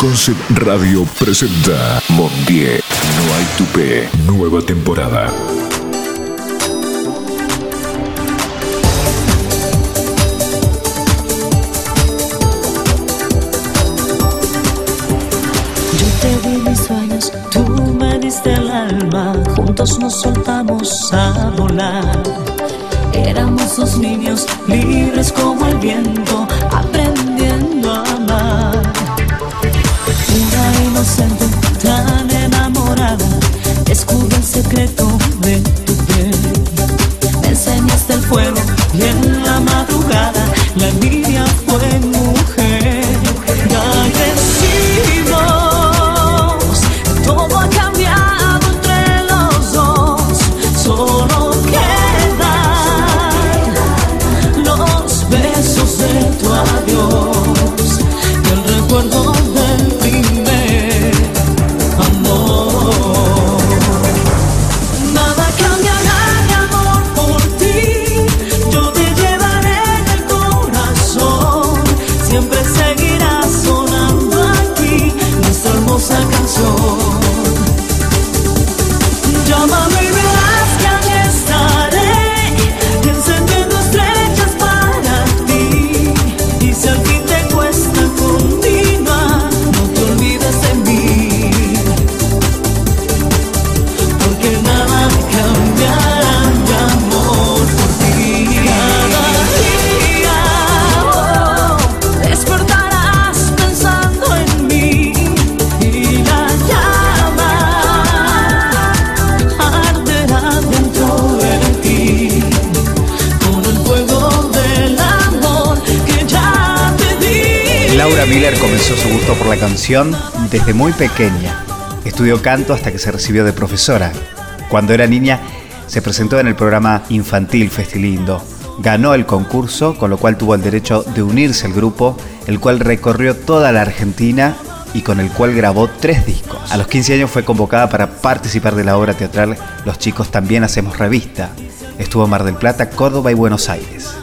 Concept Radio presenta Mondier. No hay tupé. Nueva temporada. Yo te di mis sueños, tú me diste el alma, juntos nos soltamos a volar. Éramos dos niños libres como el viento, Una inocente, tan enamorada, descubrí el secreto de tu piel. Me enseñaste el fuego y en la madrugada la niña fue la canción desde muy pequeña. Estudió canto hasta que se recibió de profesora. Cuando era niña se presentó en el programa infantil Festilindo. Ganó el concurso, con lo cual tuvo el derecho de unirse al grupo, el cual recorrió toda la Argentina y con el cual grabó tres discos. A los 15 años fue convocada para participar de la obra teatral Los chicos también hacemos revista. Estuvo en Mar del Plata, Córdoba y Buenos Aires.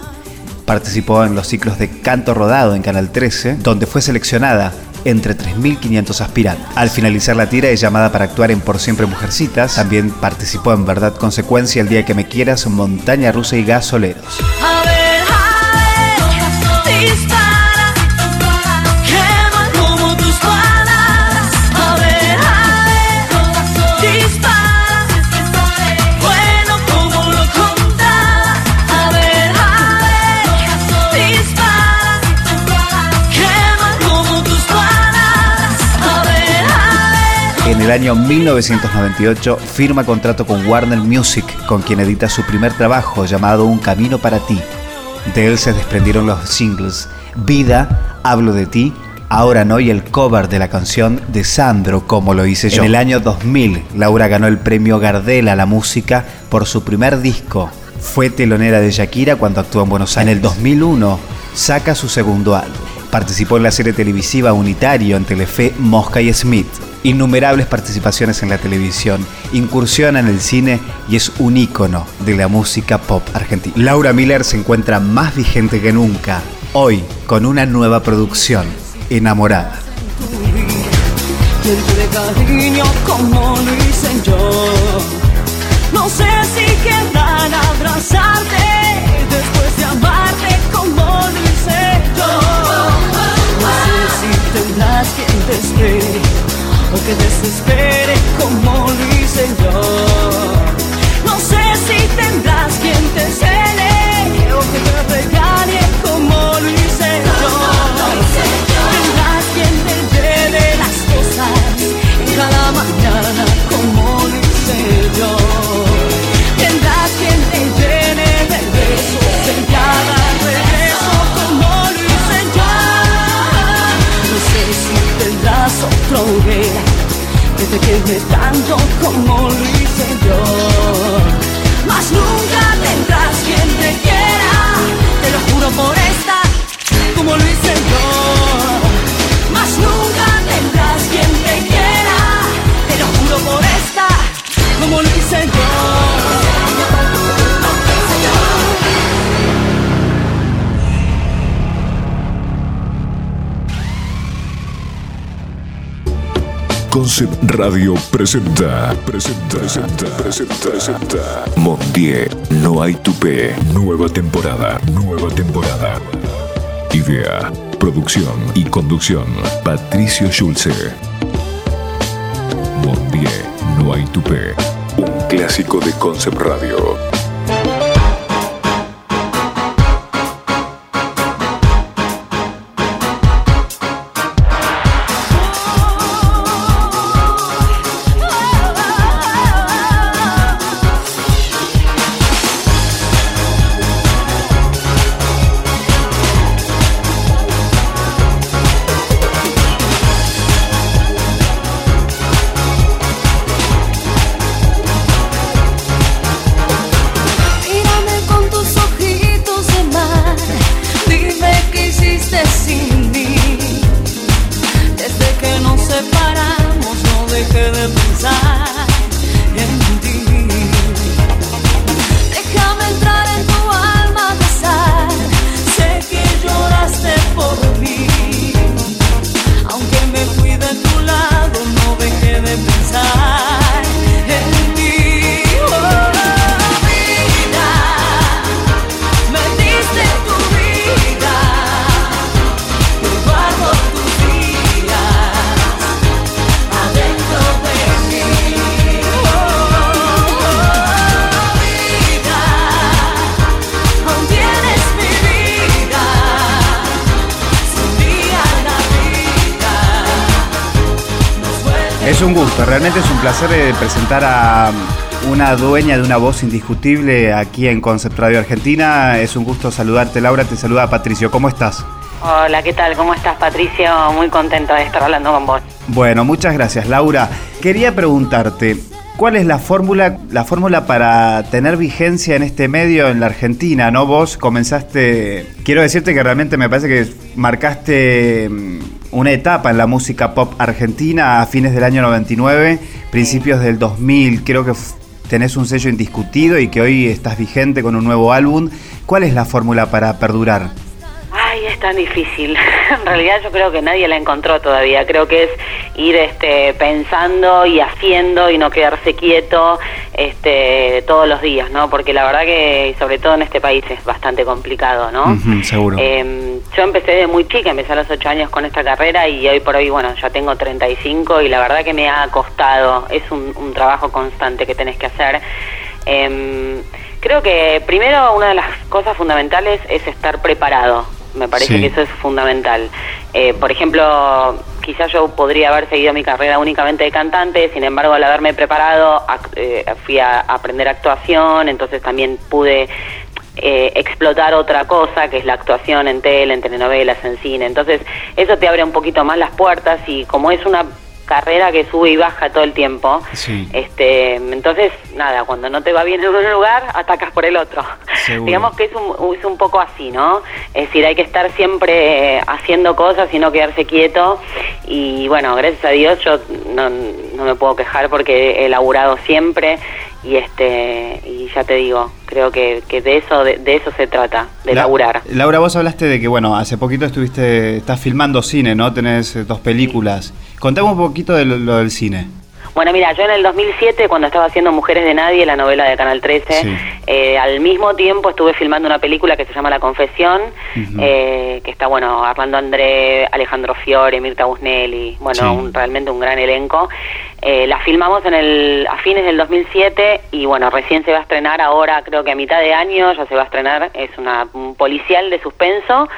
Participó en los ciclos de canto rodado en Canal 13, donde fue seleccionada entre 3.500 aspirantes. Al finalizar la tira es llamada para actuar en Por Siempre Mujercitas. También participó en Verdad Consecuencia, El Día que Me Quieras, Montaña Rusa y Gasoleros. En el año 1998 firma contrato con Warner Music, con quien edita su primer trabajo llamado Un Camino para ti. De él se desprendieron los singles Vida, Hablo de ti, Ahora no y el cover de la canción de Sandro, como lo hice yo. En el año 2000, Laura ganó el premio Gardel a la música por su primer disco. Fue telonera de Shakira cuando actuó en Buenos Aires. En el 2001, saca su segundo álbum. Participó en la serie televisiva Unitario en Telefe Mosca y Smith. Innumerables participaciones en la televisión, incursiona en el cine y es un ícono de la música pop argentina. Laura Miller se encuentra más vigente que nunca, hoy con una nueva producción, Enamorada. Que desespere como lo hice. Concept Radio presenta, presenta, presenta, presenta, presenta. Mondier, no hay tupé. Nueva temporada, nueva temporada. Idea, producción y conducción, Patricio Schulze. Mondier, no hay tupé. Un clásico de Concept Radio. Es un gusto, realmente es un placer eh, presentar a una dueña de una voz indiscutible aquí en Concept Radio Argentina. Es un gusto saludarte, Laura. Te saluda Patricio. ¿Cómo estás? Hola, ¿qué tal? ¿Cómo estás, Patricio? Muy contento de estar hablando con vos. Bueno, muchas gracias, Laura. Quería preguntarte, ¿cuál es la fórmula, la fórmula para tener vigencia en este medio en la Argentina? ¿No? Vos comenzaste, quiero decirte que realmente me parece que marcaste mm, una etapa en la música pop argentina a fines del año 99, principios del 2000. Creo que tenés un sello indiscutido y que hoy estás vigente con un nuevo álbum. ¿Cuál es la fórmula para perdurar? Es tan difícil. En realidad yo creo que nadie la encontró todavía. Creo que es ir este, pensando y haciendo y no quedarse quieto este, todos los días, ¿no? Porque la verdad que, sobre todo en este país, es bastante complicado, ¿no? Seguro. Eh, yo empecé de muy chica, empecé a los 8 años con esta carrera y hoy por hoy, bueno, ya tengo 35 y la verdad que me ha costado. Es un, un trabajo constante que tenés que hacer. Em, creo que primero una de las cosas fundamentales es estar preparado. Me parece Sí. que eso es fundamental. Eh, por ejemplo, quizás yo podría haber seguido mi carrera únicamente de cantante, sin embargo, al haberme preparado, eh, fui a aprender actuación, entonces también pude eh, explotar otra cosa, que es la actuación en tele, en telenovelas, en cine. Entonces, eso te abre un poquito más las puertas y como es una carrera que sube y baja todo el tiempo, Sí. este, entonces, nada, cuando no te va bien en un lugar, atacas por el otro. Seguro. Digamos que es un, es un poco así, ¿no? Es decir, hay que estar siempre eh, haciendo cosas y no quedarse quieto. Y bueno, gracias a Dios yo no, no me puedo quejar porque he laburado siempre y este y ya te digo, creo que, que de eso de, de eso se trata, de La- laburar. Laura, vos hablaste de que, bueno, hace poquito estuviste, estás filmando cine, ¿no? Tenés eh, dos películas. Contame un poquito de lo, lo del cine. Bueno, mira, yo en el 2007, cuando estaba haciendo Mujeres de Nadie, la novela de Canal 13, Sí. eh, al mismo tiempo estuve filmando una película que se llama La Confesión, eh, que está, bueno, Armando André, Alejandro Fiore, Mirta Busnelli, bueno, Sí. un- realmente un gran elenco. Eh, la filmamos en el, a fines del 2007 y, bueno, recién se va a estrenar ahora, creo que a mitad de año ya se va a estrenar, es una un policial de suspenso,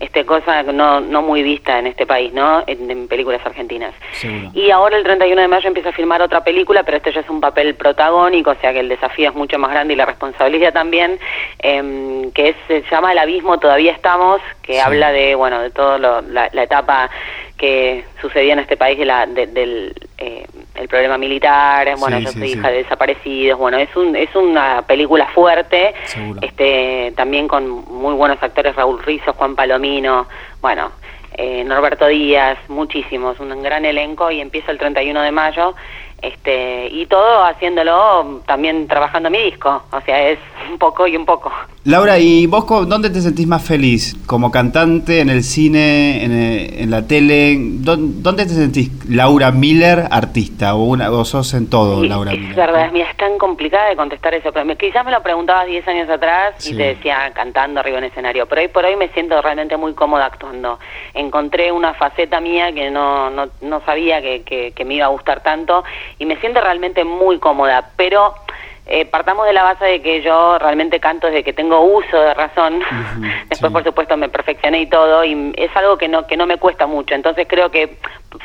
este cosa no, no muy vista en este país, ¿no? En, en películas argentinas. Seguro. Y ahora el 31 de mayo empieza a filmar otra película, pero este ya es un papel protagónico, o sea que el desafío es mucho más grande y la responsabilidad también, em, que es, se llama El Abismo, todavía estamos, que Sí. habla de, bueno, de toda la, la etapa que sucedía en este país de la, de- del eh, el problema militar, bueno, Sí, yo soy sí. hija de desaparecidos, bueno, es un es una película fuerte, Seguro. este también con muy buenos actores, Raúl Rizzo, Juan Palomino, bueno, eh, Norberto Díaz, muchísimos, un gran elenco y empieza el 31 de mayo este y todo haciéndolo también trabajando mi disco, o sea, es un poco y un poco. Laura, ¿y vos dónde te sentís más feliz? ¿Como cantante, en el cine, en, eh, la tele? ¿Dónde te sentís Laura Miller, artista? ¿O, una, o sos en todo, Laura es Miller? Es verdad, mira, es tan complicada de contestar eso. Pero quizás me lo preguntabas 10 años atrás y te decía cantando arriba en escenario. Pero hoy por hoy me siento realmente muy cómoda actuando. Encontré una faceta mía que no, no, no sabía que, que, que me iba a gustar tanto y me siento realmente muy cómoda. Pero eh, partamos de la base de que yo realmente canto desde que tengo uso de razón. Después, por supuesto, me perfeccioné y todo, y es algo que no que no me cuesta mucho. Entonces, creo que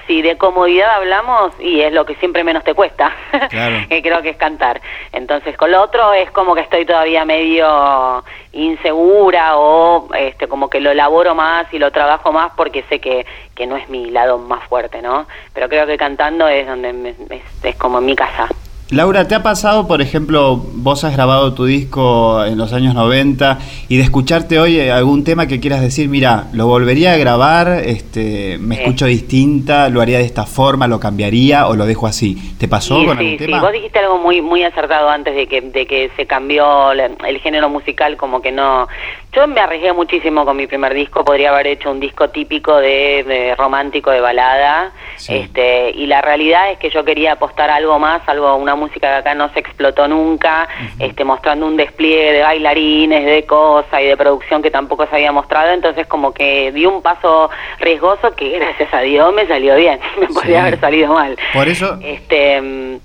si de comodidad hablamos, y es lo que siempre menos te cuesta, que creo que es cantar. Entonces, con lo otro es como que estoy todavía medio insegura o este como que lo elaboro más y lo trabajo más porque sé que, que no es mi lado más fuerte, ¿no? Pero creo que cantando es donde es, es como mi casa. Laura, ¿te ha pasado, por ejemplo, vos has grabado tu disco en los años 90 y de escucharte hoy eh, algún tema que quieras decir, mira, lo volvería a grabar, este, me escucho distinta, lo haría de esta forma, lo cambiaría o lo dejo así? ¿Te pasó con algún tema? Sí, vos dijiste algo muy muy acertado antes de que, de que se cambió el género musical, como que no... Yo me arriesgué muchísimo con mi primer disco, podría haber hecho un disco típico de, romántico, de balada, este, y la realidad es que yo quería apostar algo más, algo una música que acá no se explotó nunca, este, mostrando un despliegue de bailarines, de cosas y de producción que tampoco se había mostrado, entonces como que di un paso riesgoso que gracias a Dios me salió bien, me podría haber salido mal. Por eso... Este, mm,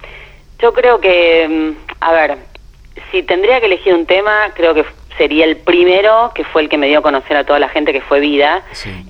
yo creo que, mm, a ver, si tendría que elegir un tema, creo que sería el primero, que fue el que me dio a conocer a toda la gente, que fue Vida.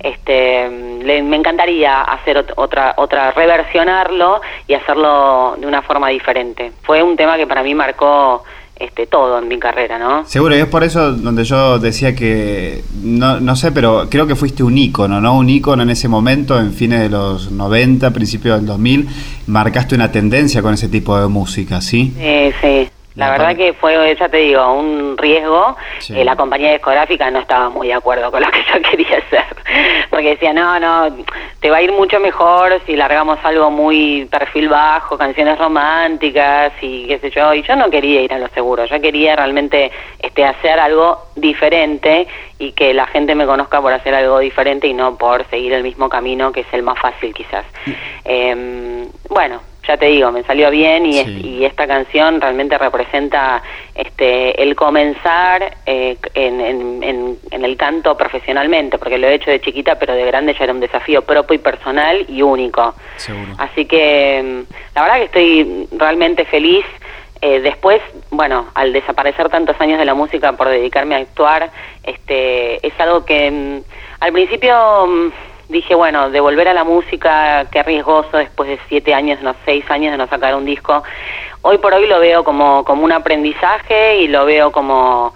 Este, me encantaría hacer otra, otra, reversionarlo y hacerlo de una forma diferente. Fue un tema que para mí marcó este, todo en mi carrera, ¿no? Seguro, y es por eso donde yo decía que, no, no sé, pero creo que fuiste un ícono, ¿no? Un ícono en ese momento, en fines de los 90, principios del 2000, marcaste una tendencia con ese tipo de música, ¿sí? Sí, sí. La verdad que fue, ya te digo, un riesgo. Eh, la compañía discográfica no estaba muy de acuerdo con lo que yo quería hacer. Porque decía, no, no, te va a ir mucho mejor si largamos algo muy perfil bajo, canciones románticas y qué sé yo. Y yo no quería ir a lo seguro. Yo quería realmente este, hacer algo diferente y que la gente me conozca por hacer algo diferente y no por seguir el mismo camino que es el más fácil quizás. Eh, bueno, ya te digo, me salió bien y, y esta canción realmente representa este, el comenzar eh, en, en, en, el canto profesionalmente, porque lo he hecho de chiquita, pero de grande ya era un desafío propio y personal y único. Así que mm, la verdad que estoy realmente feliz. Eh, después, bueno, al desaparecer tantos años de la música por dedicarme a actuar, este, es algo que mm, al principio mm, dije, bueno, de volver a la música, qué riesgoso después de siete años, no seis años de no sacar un disco. Hoy por hoy lo veo como, como un aprendizaje y lo veo como,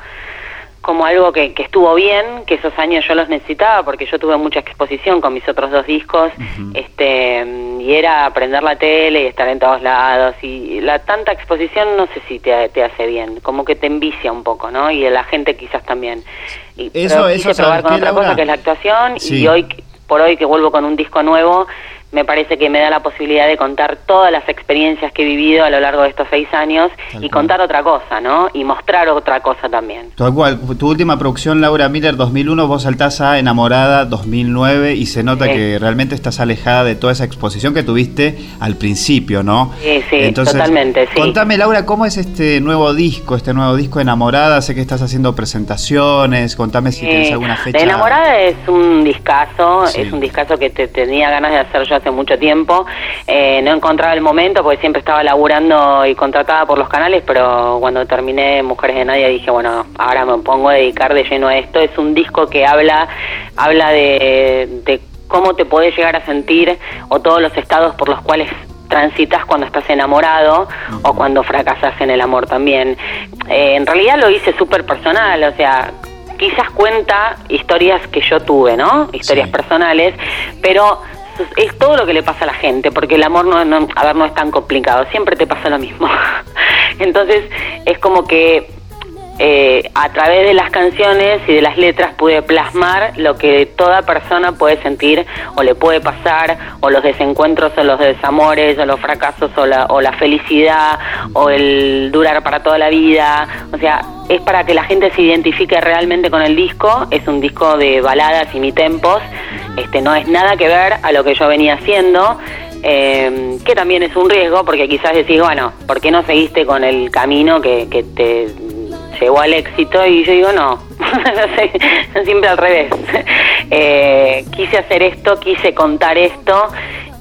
como algo que, que estuvo bien, que esos años yo los necesitaba porque yo tuve mucha exposición con mis otros dos discos, este y era aprender la tele y estar en todos lados y la tanta exposición no sé si te, te hace bien, como que te envicia un poco, ¿no? Y la gente quizás también. Y, eso, eso, probar con otra cosa que es la actuación y hoy por hoy que vuelvo con un disco nuevo, me parece que me da la posibilidad de contar todas las experiencias que he vivido a lo largo de estos seis años y contar otra cosa, ¿no? Y mostrar otra cosa también. Tal cual. Tu última producción, Laura Miller, 2001, vos saltás a Enamorada 2009 y se nota que realmente estás alejada de toda esa exposición que tuviste al principio, ¿no? Sí, sí, totalmente, sí. Contame, Laura, ¿cómo es este nuevo disco, este nuevo disco Enamorada? Sé que estás haciendo presentaciones, contame si tienes alguna fecha. Enamorada es un discazo, es un discazo que te tenía ganas de hacer yo hace mucho tiempo. Eh, no encontraba el momento porque siempre estaba laburando y contratada por los canales, pero cuando terminé Mujeres de Nadie dije, bueno, ahora me pongo a dedicar de lleno a esto. Es un disco que habla, habla de, cómo te puedes llegar a sentir o todos los estados por los cuales transitas cuando estás enamorado o cuando fracasas en el amor también. Eh, en realidad lo hice súper personal, o sea, quizás cuenta historias que yo tuve, ¿no? Historias personales, pero es todo lo que le pasa a la gente, porque el amor no, no, a ver, no es tan complicado, siempre te pasa lo mismo. Entonces es como que eh, a través de las canciones y de las letras pude plasmar lo que toda persona puede sentir o le puede pasar, o los desencuentros o los desamores, o los fracasos o la, o la felicidad, o el durar para toda la vida. O sea, es para que la gente se identifique realmente con el disco. Es un disco de baladas y mi tempos. Este, no es nada que ver a lo que yo venía haciendo. Eh, que también es un riesgo porque quizás decís, bueno, ¿por qué no seguiste con el camino que, que te llegó al éxito y yo digo no, siempre al revés. Eh, quise hacer esto, quise contar esto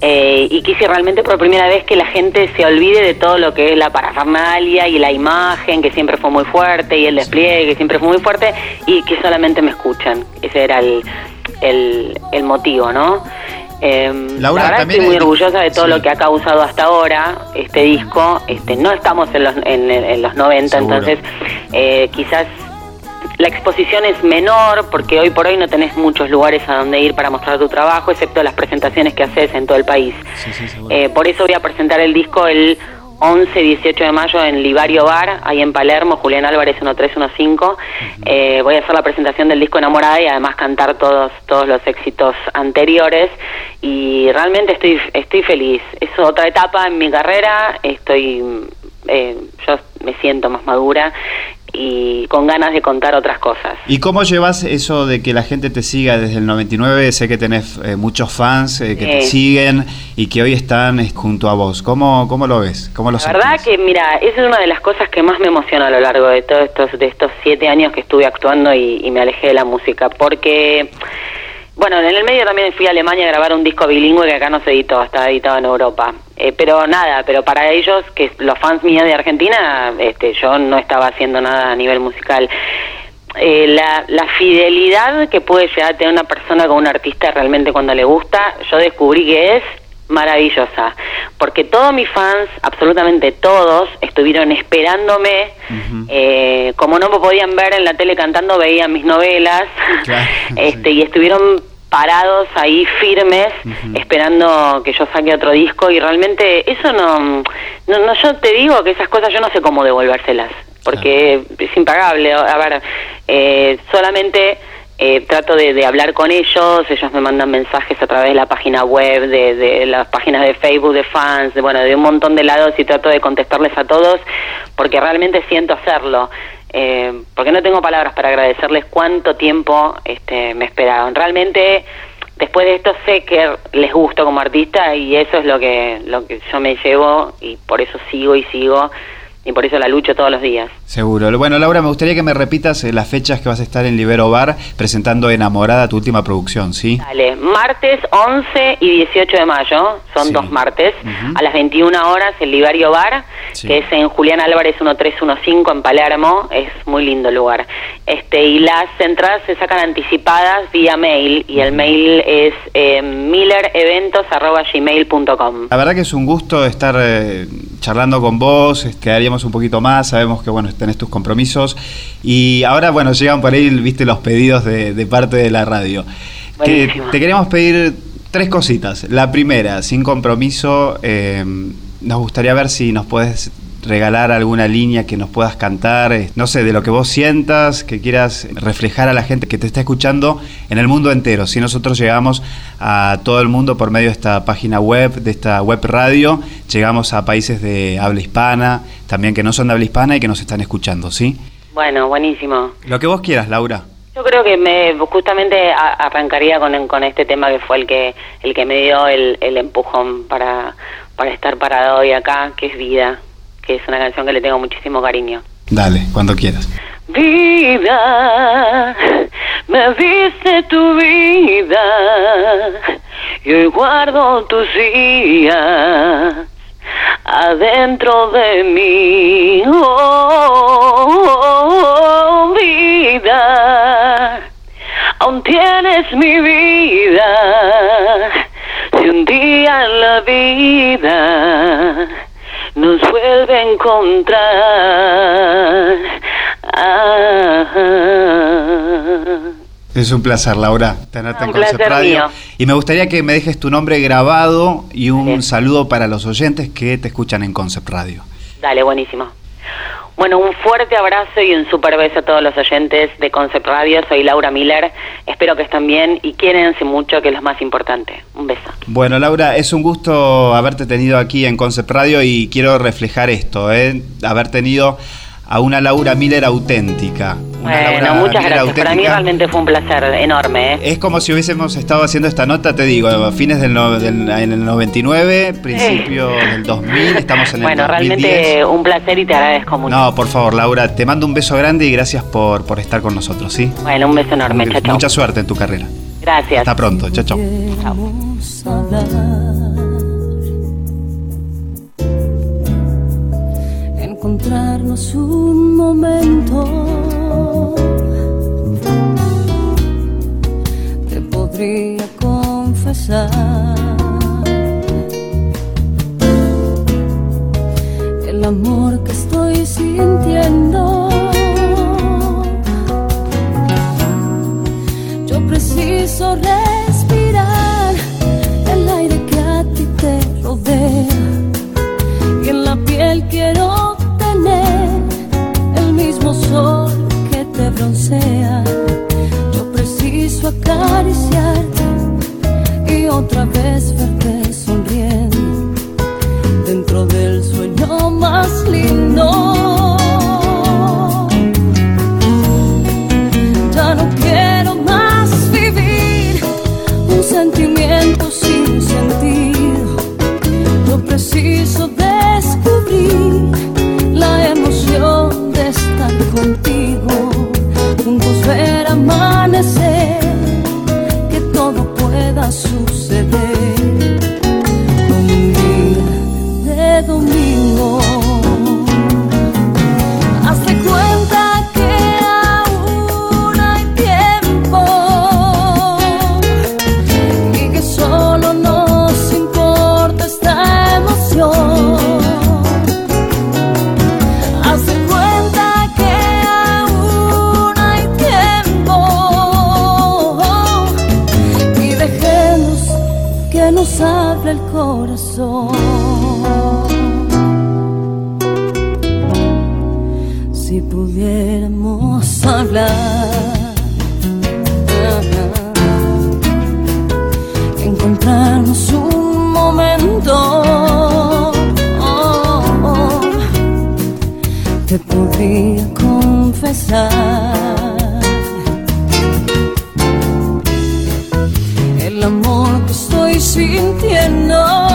eh, y quise realmente por primera vez que la gente se olvide de todo lo que es la parafernalia y la imagen que siempre fue muy fuerte y el despliegue que siempre fue muy fuerte y que solamente me escuchan. Ese era el, el, el motivo, ¿no? Eh, Laura, la verdad también estoy muy orgullosa de todo sí. lo que ha causado hasta ahora este disco. Este, no estamos en los, en, en los 90, Seguro. entonces eh, quizás la exposición es menor porque hoy por hoy no tenés muchos lugares a donde ir para mostrar tu trabajo, excepto las presentaciones que haces en todo el país. Sí, sí, seguro. Eh, por eso voy a presentar el disco el 11-18 de mayo en Libario Bar, ahí en Palermo, Julián Álvarez 1315. Eh, voy a hacer la presentación del disco Enamorada y además cantar todos, todos los éxitos anteriores. Y realmente estoy, estoy feliz. Es otra etapa en mi carrera. Estoy, eh, yo me siento más madura y con ganas de contar otras cosas. ¿Y cómo llevas eso de que la gente te siga desde el 99? Sé que tenés eh, muchos fans eh, que te siguen y que hoy están eh, junto a vos. ¿Cómo, cómo lo ves? ¿Cómo lo La verdad que, mira, esa es una de las cosas que más me emociona a lo largo de todos estos, de estos siete años que estuve actuando y, y me alejé de la música, porque, bueno, en el medio también fui a Alemania a grabar un disco bilingüe que acá no se editó, está editado en Europa. Eh, pero nada, pero para ellos, que los fans míos de Argentina, este, yo no estaba haciendo nada a nivel musical. Eh, la, la fidelidad que puede llegar a tener una persona con un artista realmente cuando le gusta, yo descubrí que es maravillosa, porque todos mis fans, absolutamente todos, estuvieron esperándome, eh, como no me podían ver en la tele cantando, veían mis novelas, Claro, este, sí. y estuvieron parados ahí firmes, esperando que yo saque otro disco, y realmente eso no, no, no, yo te digo que esas cosas yo no sé cómo devolvérselas, porque es impagable, a ver, eh, solamente eh, trato de, de hablar con ellos, ellos me mandan mensajes a través de la página web, de, de las páginas de Facebook de fans, de, bueno, de un montón de lados y trato de contestarles a todos porque realmente siento hacerlo. Eh, porque no tengo palabras para agradecerles cuánto tiempo este, me esperaron. Realmente después de esto sé que les gusto como artista y eso es lo que, lo que yo me llevo y por eso sigo y sigo y por eso la lucho todos los días. Seguro. Bueno, Laura, me gustaría que me repitas eh, las fechas que vas a estar en Libero Bar presentando Enamorada, tu última producción, ¿sí? Dale, martes 11 y 18 de mayo, son Sí. dos martes, a las 21 horas el Libario Bar, Sí. que es en Julián Álvarez 1315 en Palermo, es muy lindo el lugar. Este y las entradas se sacan anticipadas vía mail y el mail es eh, millereventos@gmail.com. La verdad que es un gusto estar eh, charlando con vos, quedaríamos un poquito más, sabemos que bueno, tenés tus compromisos y ahora bueno, llegan por ahí, viste, los pedidos de, de parte de la radio. Que te queremos pedir tres cositas. La primera, sin compromiso, eh, nos gustaría ver si nos puedes regalar alguna línea que nos puedas cantar, eh, no sé, de lo que vos sientas, que quieras reflejar a la gente que te está escuchando en el mundo entero. Si nosotros llegamos a todo el mundo por medio de esta página web, de esta web radio, llegamos a países de habla hispana, también que no son de habla hispana y que nos están escuchando, ¿sí? Bueno, buenísimo. Lo que vos quieras, Laura. Yo creo que me justamente arrancaría con, con este tema que fue el que el que me dio el, el empujón para, para estar parado hoy acá, que es Vida, que es una canción que le tengo muchísimo cariño. Dale, cuando quieras. Vida, me diste tu vida y hoy guardo tus días adentro de mí. Oh, vida, aún tienes mi vida. Si un día la vida nos vuelve a encontrar. Ah, Es un placer, Laura, tenerte Un en Concept Radio. mío. Y me gustaría que me dejes tu nombre grabado y un Bien. saludo para los oyentes que te escuchan en Concept Radio. Dale, buenísimo. Bueno, un fuerte abrazo y un super beso a todos los oyentes de Concept Radio. Soy Laura Miller. Espero que estén bien y quiérense mucho, que es lo más importante. Un beso. Bueno, Laura, es un gusto haberte tenido aquí en Concept Radio y quiero reflejar esto, ¿eh? haber tenido a una Laura Miller auténtica. Bueno, muchas gracias. Para mí realmente fue un placer enorme. ¿eh? Es como si hubiésemos estado haciendo esta nota, te digo, a fines del, en el 99, principio del 2000, estamos en el Bueno, realmente un placer y te agradezco mucho. No, por favor, Laura, te mando un beso grande y gracias por, por estar con nosotros, ¿sí? Bueno, un beso enorme, chao, Mucha suerte en tu carrera. Gracias. Hasta pronto, chao, chao. encontrarnos un momento. Te podría confesar el amor que estoy sintiendo. Yo preciso respirar el aire que a ti te rodea y en la piel quiero que te Yo preciso acariciarte y otra vez verte te podría confesar. El amor que estoy sintiendo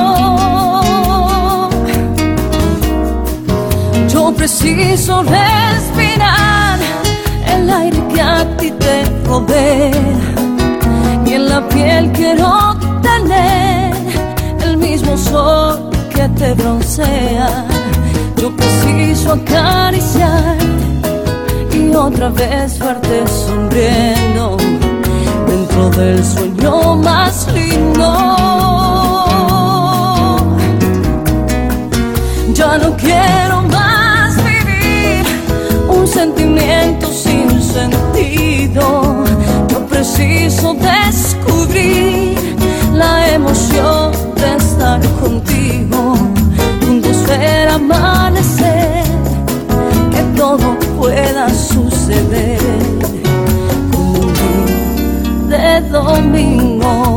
preciso respirar el aire que a ti te rodea y en la piel quiero tener el mismo sol que te broncea. Yo preciso acariciar y otra vez verte sonriendo dentro del sueño más lindo. Ya no quiero más sentimiento sin sentido. Yo preciso descubrir la emoción de estar contigo, ver amanecer, que todo pueda suceder como un día de domingo.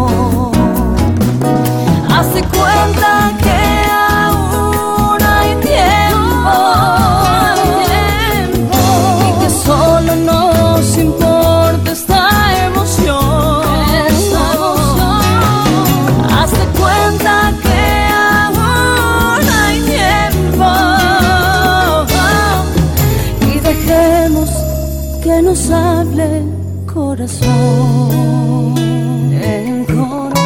Corazón, el corazón.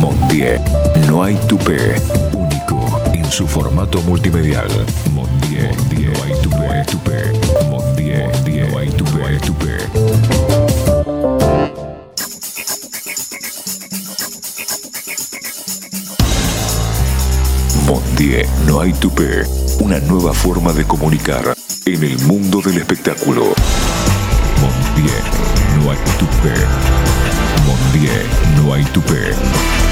Mondier, no hay tupé, único en su formato multimedial. Mondier, no hay tupé, tupé. Mondier, no hay tupé, tupé. No hay tupé, una nueva forma de comunicar en el mundo del espectáculo. Montier, no hay tupé. Mondier, no hay tupé.